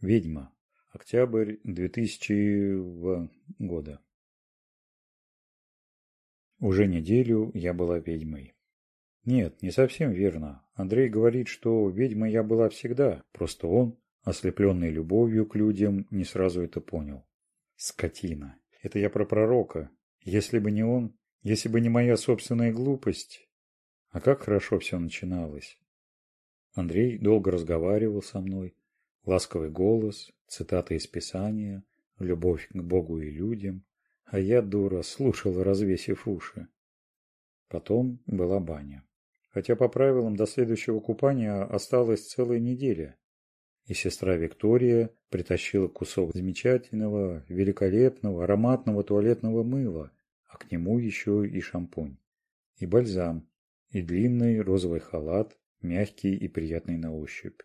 ведьма. Октябрь 2000 года. Уже неделю я была ведьмой. Нет не совсем верно. Андрей говорит что ведьма я была всегда. Просто он ослепленный любовью к людям не сразу это понял. Скотина. Это я про пророка. Если бы не он если бы не моя собственная глупость. А как хорошо все начиналось. Андрей долго разговаривал со мной ласковый голос, цитаты из Писания, любовь к Богу и людям, а я, дура, слушал, развесив уши. Потом была баня. Хотя по правилам до следующего купания осталась целая неделя. И сестра Виктория притащила кусок замечательного, великолепного, ароматного туалетного мыла, а к нему еще и шампунь, и бальзам, и длинный розовый халат, мягкий и приятный на ощупь.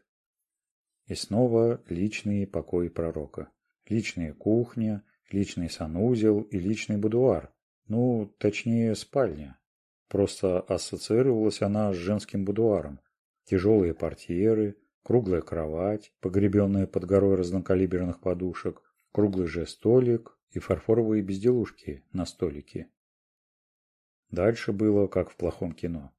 И снова личный покой пророка. Личная кухня, личный санузел и личный будуар. Ну, точнее, спальня. Просто ассоциировалась она с женским будуаром. Тяжелые портьеры, круглая кровать, погребенная под горой разнокалиберных подушек, круглый же столик и фарфоровые безделушки на столике. Дальше было, как в плохом кино.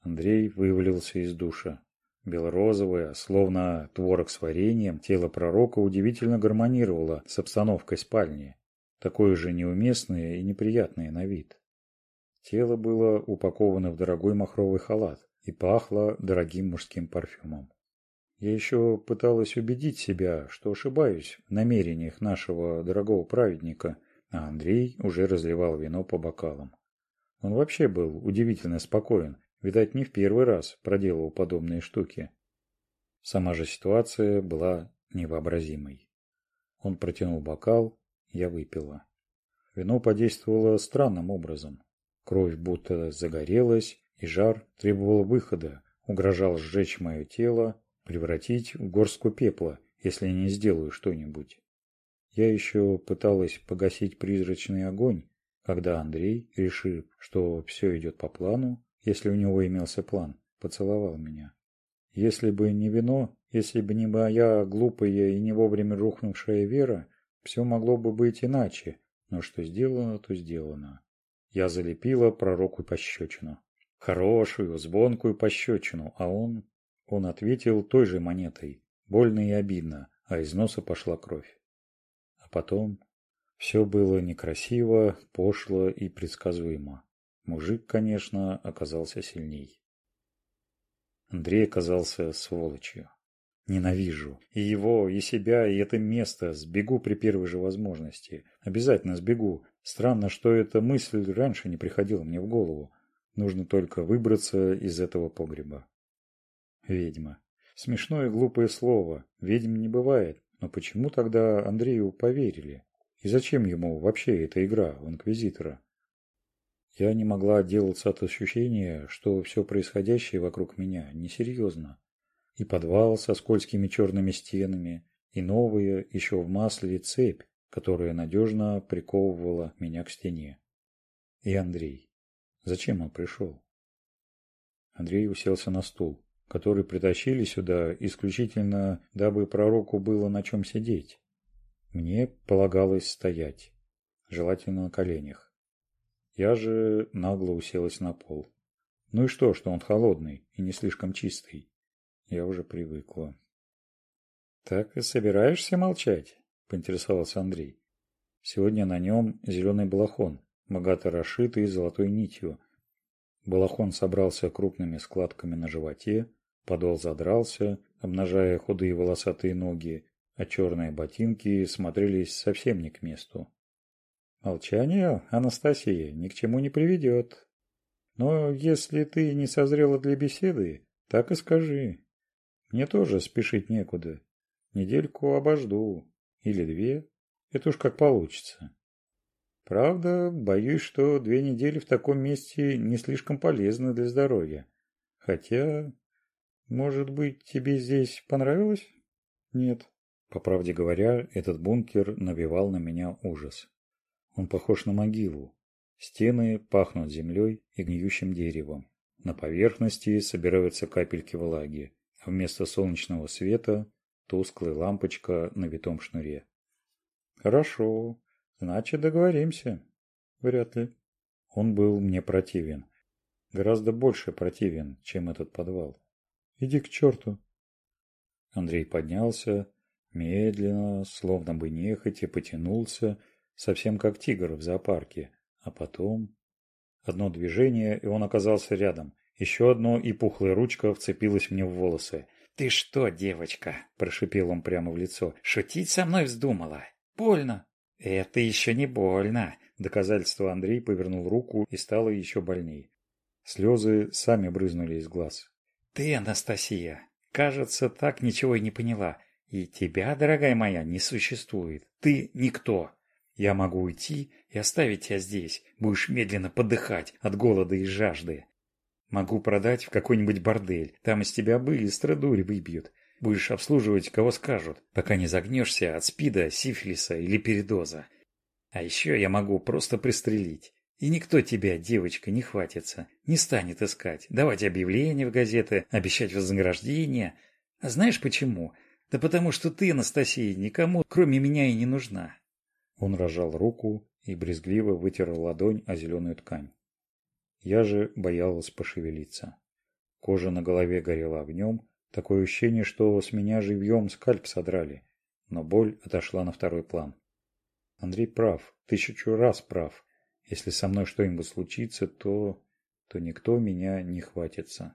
Андрей вывалился из душа. Белорозовая, словно творог с вареньем, тело пророка удивительно гармонировало с обстановкой спальни, такое же неуместное и неприятное на вид. Тело было упаковано в дорогой махровый халат и пахло дорогим мужским парфюмом. Я еще пыталась убедить себя, что ошибаюсь в намерениях нашего дорогого праведника, а Андрей уже разливал вино по бокалам. Он вообще был удивительно спокоен Видать, не в первый раз проделывал подобные штуки. Сама же ситуация была невообразимой. Он протянул бокал, я выпила. Вино подействовало странным образом. Кровь будто загорелась, и жар требовал выхода, угрожал сжечь мое тело, превратить в горстку пепла, если не сделаю что-нибудь. Я еще пыталась погасить призрачный огонь, когда Андрей, решив, что все идет по плану, если у него имелся план, поцеловал меня. Если бы не вино, если бы не моя глупая и не вовремя рухнувшая вера, все могло бы быть иначе, но что сделано, то сделано. Я залепила пророку пощечину. Хорошую, звонкую пощечину, а он... Он ответил той же монетой. Больно и обидно, а из носа пошла кровь. А потом... Все было некрасиво, пошло и предсказуемо. Мужик, конечно, оказался сильней. Андрей оказался сволочью. Ненавижу. И его, и себя, и это место. Сбегу при первой же возможности. Обязательно сбегу. Странно, что эта мысль раньше не приходила мне в голову. Нужно только выбраться из этого погреба. Ведьма. Смешное глупое слово. Ведьм не бывает. Но почему тогда Андрею поверили? И зачем ему вообще эта игра в Инквизитора? Я не могла отделаться от ощущения, что все происходящее вокруг меня несерьезно. И подвал со скользкими черными стенами, и новая, еще в масле, цепь, которая надежно приковывала меня к стене. И Андрей. Зачем он пришел? Андрей уселся на стул, который притащили сюда исключительно, дабы пророку было на чем сидеть. Мне полагалось стоять, желательно на коленях. Я же нагло уселась на пол. Ну и что, что он холодный и не слишком чистый? Я уже привыкла. Так и собираешься молчать? Поинтересовался Андрей. Сегодня на нем зеленый балахон, богато расшитый золотой нитью. Балахон собрался крупными складками на животе, подол задрался, обнажая худые волосатые ноги, а черные ботинки смотрелись совсем не к месту. Молчание, Анастасия, ни к чему не приведет. Но если ты не созрела для беседы, так и скажи. Мне тоже спешить некуда. Недельку обожду. Или две. Это уж как получится. Правда, боюсь, что две недели в таком месте не слишком полезны для здоровья. Хотя, может быть, тебе здесь понравилось? Нет. По правде говоря, этот бункер набивал на меня ужас. Он похож на могилу. Стены пахнут землей и гниющим деревом. На поверхности собираются капельки влаги, а вместо солнечного света – тусклая лампочка на витом шнуре. «Хорошо. Значит, договоримся». «Вряд ли». Он был мне противен. Гораздо больше противен, чем этот подвал. «Иди к черту». Андрей поднялся, медленно, словно бы нехотя, потянулся – совсем как тигр в зоопарке, а потом... Одно движение, и он оказался рядом. Еще одно, и пухлая ручка вцепилась мне в волосы. «Ты что, девочка?» – прошипел он прямо в лицо. «Шутить со мной вздумала? Больно!» «Это еще не больно!» Доказательство Андрей повернул руку и стало еще больней. Слезы сами брызнули из глаз. «Ты, Анастасия, кажется, так ничего и не поняла. И тебя, дорогая моя, не существует. Ты никто!» Я могу уйти и оставить тебя здесь. Будешь медленно подыхать от голода и жажды. Могу продать в какой-нибудь бордель. Там из тебя быстро дурь выбьют. Будешь обслуживать, кого скажут, пока не загнешься от спида, сифилиса или передоза. А еще я могу просто пристрелить. И никто тебя, девочка, не хватится, не станет искать, давать объявления в газеты, обещать вознаграждение. А знаешь почему? Да потому что ты, Анастасия, никому, кроме меня, и не нужна. Он разжал руку и брезгливо вытер ладонь о зеленую ткань. Я же боялась пошевелиться. Кожа на голове горела огнем, такое ощущение, что с меня живьем скальп содрали, но боль отошла на второй план. Андрей прав, тысячу раз прав. Если со мной что-нибудь случится, то... то никто меня не хватится.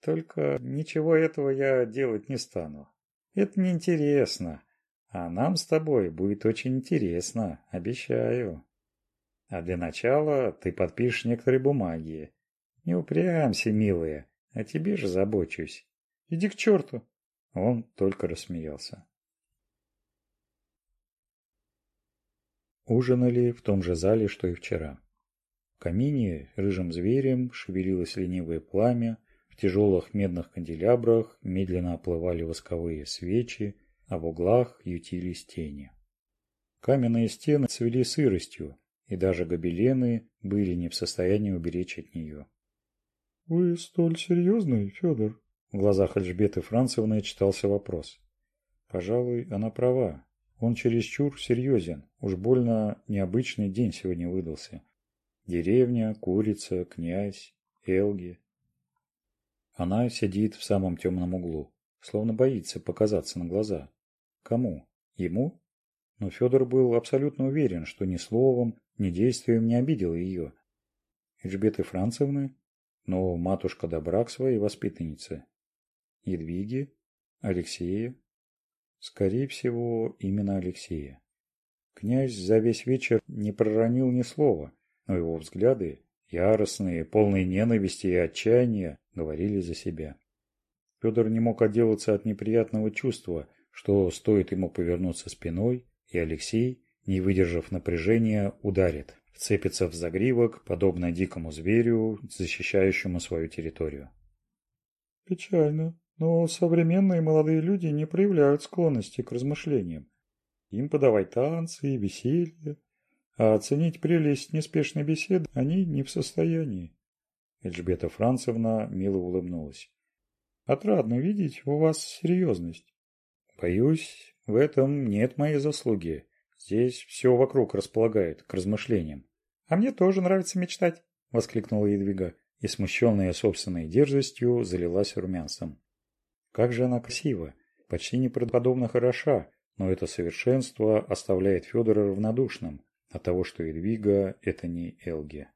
Только ничего этого я делать не стану. Это неинтересно а нам с тобой будет очень интересно, обещаю. А для начала ты подпишешь некоторые бумаги. Не упрямься, милые, о тебе же забочусь. Иди к черту. Он только рассмеялся. Ужинали в том же зале, что и вчера. В камине рыжим зверем шевелилось ленивое пламя, в тяжелых медных канделябрах медленно оплывали восковые свечи, а в углах ютили стени. Каменные стены цвели сыростью, и даже гобелены были не в состоянии уберечь от нее. — Вы столь серьезный, Федор? — в глазах Эльжбеты Францевны читался вопрос. Пожалуй, она права. Он чересчур серьезен. Уж больно необычный день сегодня выдался. Деревня, курица, князь, Элги. Она сидит в самом темном углу, словно боится показаться на глаза. Кому? Ему? Но Федор был абсолютно уверен, что ни словом, ни действием не обидел ее. Эльжбеты Францевны? Но матушка добра к своей воспитаннице. Едвиги? Алексея? Скорее всего, именно Алексея. Князь за весь вечер не проронил ни слова, но его взгляды, яростные, полные ненависти и отчаяния, говорили за себя. Федор не мог отделаться от неприятного чувства, что стоит ему повернуться спиной, и Алексей, не выдержав напряжения, ударит, вцепится в загривок, подобно дикому зверю, защищающему свою территорию. Печально, но современные молодые люди не проявляют склонности к размышлениям. Им подавать танцы и веселье, а оценить прелесть неспешной беседы они не в состоянии. Эльжбета Францевна мило улыбнулась. Отрадно видеть у вас серьезность. Боюсь, в этом нет моей заслуги. Здесь все вокруг располагает к размышлениям. А мне тоже нравится мечтать, воскликнула Едвига, и смущенная собственной дерзостью залилась румянцем. Как же она красива, почти неправдоподобно хороша, но это совершенство оставляет Федора равнодушным от того, что Едвига – это не Элги.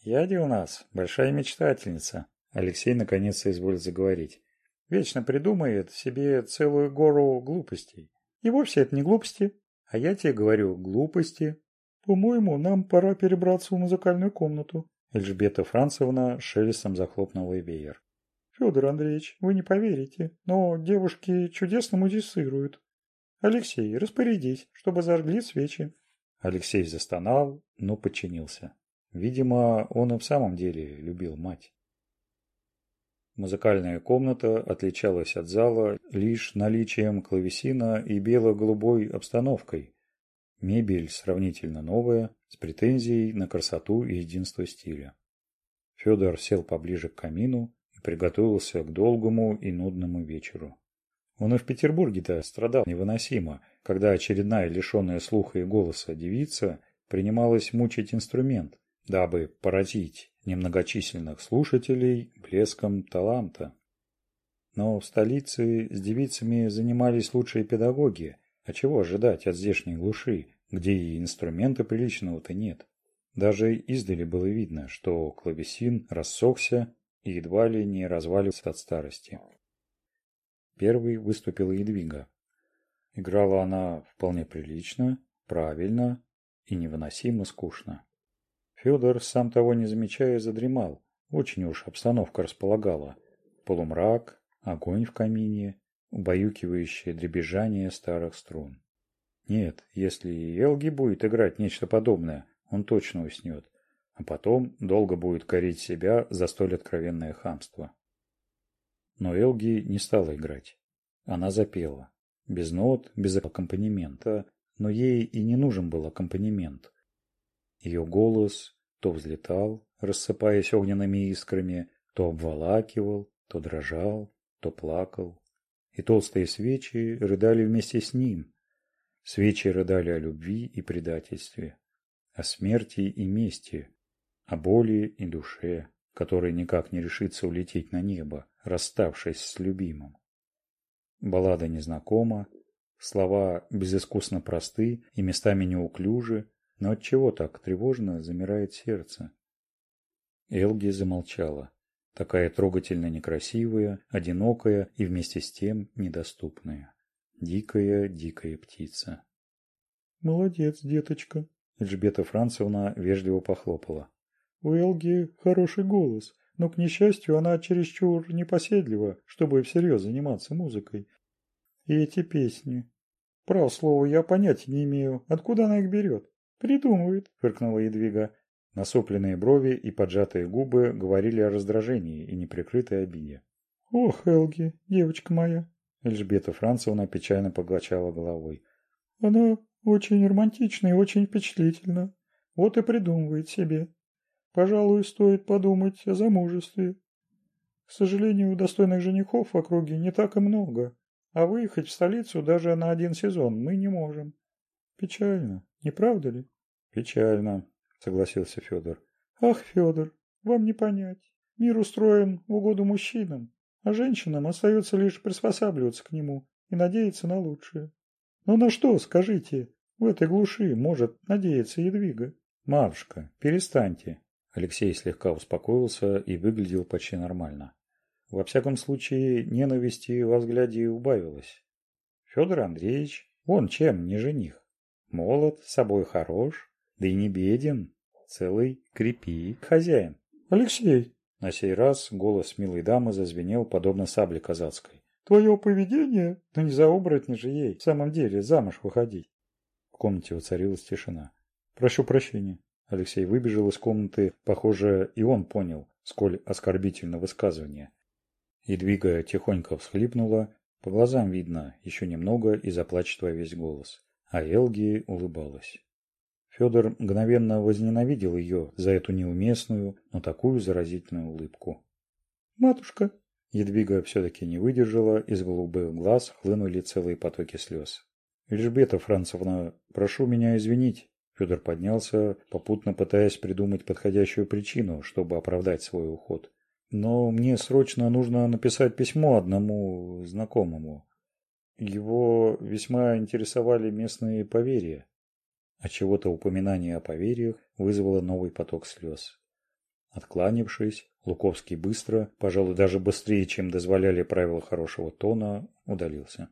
«Яди у нас, большая мечтательница», – Алексей наконец соизволит заговорить. Вечно придумает себе целую гору глупостей. И вовсе это не глупости, а я тебе говорю глупости. По-моему, нам пора перебраться в музыкальную комнату. Эльжбета Францевна шелестом захлопнула веер. Федор Андреевич, вы не поверите, но девушки чудесно музицируют. Алексей, распорядись, чтобы зажгли свечи. Алексей застонал, но подчинился. Видимо, он и в самом деле любил мать. Музыкальная комната отличалась от зала лишь наличием клавесина и бело-голубой обстановкой. Мебель сравнительно новая, с претензией на красоту и единство стиля. Федор сел поближе к камину и приготовился к долгому и нудному вечеру. Он и в Петербурге-то страдал невыносимо, когда очередная лишенная слуха и голоса девица принималась мучить инструмент, дабы поразить немногочисленных слушателей блеском таланта. Но в столице с девицами занимались лучшие педагоги, а чего ожидать от здешней глуши, где и инструмента приличного-то нет. Даже издали было видно, что клавесин рассохся и едва ли не развалился от старости. Первый выступила Едвига. Играла она вполне прилично, правильно и невыносимо скучно. Фёдор, сам того не замечая, задремал. Очень уж обстановка располагала. Полумрак, огонь в камине, убаюкивающее дребезжание старых струн. Нет, если Элги будет играть нечто подобное, он точно уснет. А потом долго будет корить себя за столь откровенное хамство. Но Элги не стала играть. Она запела. Без нот, без аккомпанемента. Но ей и не нужен был аккомпанемент. Ее голос то взлетал, рассыпаясь огненными искрами, то обволакивал, то дрожал, то плакал. И толстые свечи рыдали вместе с ним. Свечи рыдали о любви и предательстве, о смерти и мести, о боли и душе, которая никак не решится улететь на небо, расставшись с любимым. Баллада незнакома, слова безыскусно просты и местами неуклюжи, но от чего так тревожно замирает сердце. Элги замолчала, такая трогательно некрасивая, одинокая и вместе с тем недоступная. Дикая, дикая птица. «Молодец, деточка!» Эльжбета Францевна вежливо похлопала. «У Элги хороший голос, но, к несчастью, она чересчур непоседлива, чтобы всерьез заниматься музыкой. И эти песни. Право слово, я понятия не имею, откуда она их берет придумывает. Фыркнула едвига. Насопленные брови и поджатые губы говорили о раздражении и неприкрытой обиде. Ох элги девочка моя! Эльжбета францевна печально поглочала головой. Она очень романтична и очень впечатлительна. Вот и придумывает себе. Пожалуй стоит подумать о замужестве. К сожалению у достойных женихов в округе не так и много а выехать в столицу даже на один сезон мы не можем. Печально не правда ли? печально согласился федор ах федор вам не понять мир устроен в угоду мужчинам а женщинам остается лишь приспосабливаться к нему и надеяться на лучшее но на что скажите в этой глуши может надеяться едвига мавшка перестаньте алексей слегка успокоился и выглядел почти нормально во всяком случае ненависти во взгляде убавилось федор андреевич он чем не жених молод собой хорош да и не беден. Целый крепи хозяин. Алексей! На сей раз голос милой дамы зазвенел, подобно сабле казацкой. Твое поведение? Ну не за оборотни же ей, в самом деле, замуж выходить. В комнате воцарилась тишина. Прошу прощения. Алексей выбежал из комнаты. Похоже, и он понял, сколь оскорбительно высказывание. И, двигая, тихонько всхлипнула. По глазам видно еще немного и заплачет во весь голос. А Элги улыбалась федор мгновенно возненавидел ее за эту неуместную но такую заразительную улыбку. Матушка едвига все таки не выдержала из голубых глаз хлынули целые потоки слез лежбета францевна прошу меня извинить федор поднялся попутно пытаясь придумать подходящую причину чтобы оправдать свой уход. Но мне срочно нужно написать письмо одному знакомому. Его весьма интересовали местные поверья от чего-то упоминание о поверьях вызвало новый поток слез. Откланившись, Луковский быстро, пожалуй, даже быстрее, чем дозволяли правила хорошего тона, удалился.